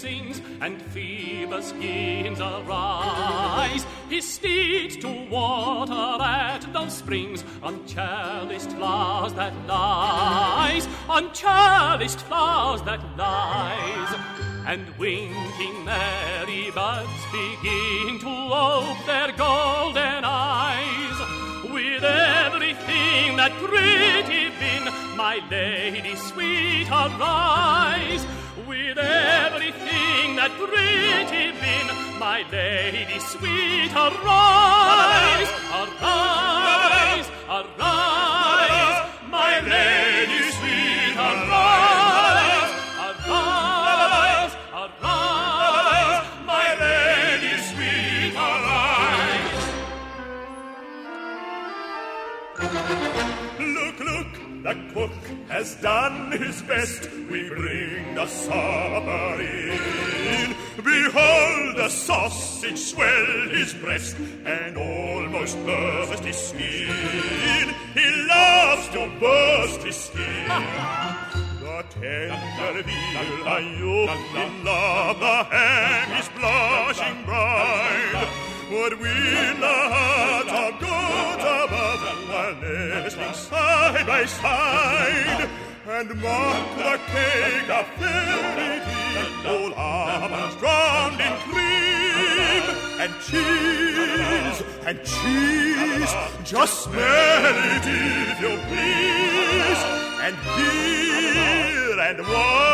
sings, and Phoebus gives a rise. His steed to water at those springs on chaliced flowers that lies, on chaliced flowers that lies. And winking Mary-buds begin to ope their golden eyes. With everything that pretty been, my lady sweet arise. With everything that pretty been, my lady sweet arise. Look, look, the cook has done his best. We bring the supper in. Behold the sausage swell his breast and almost burst his skin. He loves to burst his skin. Tender veal, a yoke in love, the ham is blushing bright. Would we the side by side, and mock the cake of fairy all almonds drowned in cream, and cheese, and cheese, just smell it if you please, and beer and wine,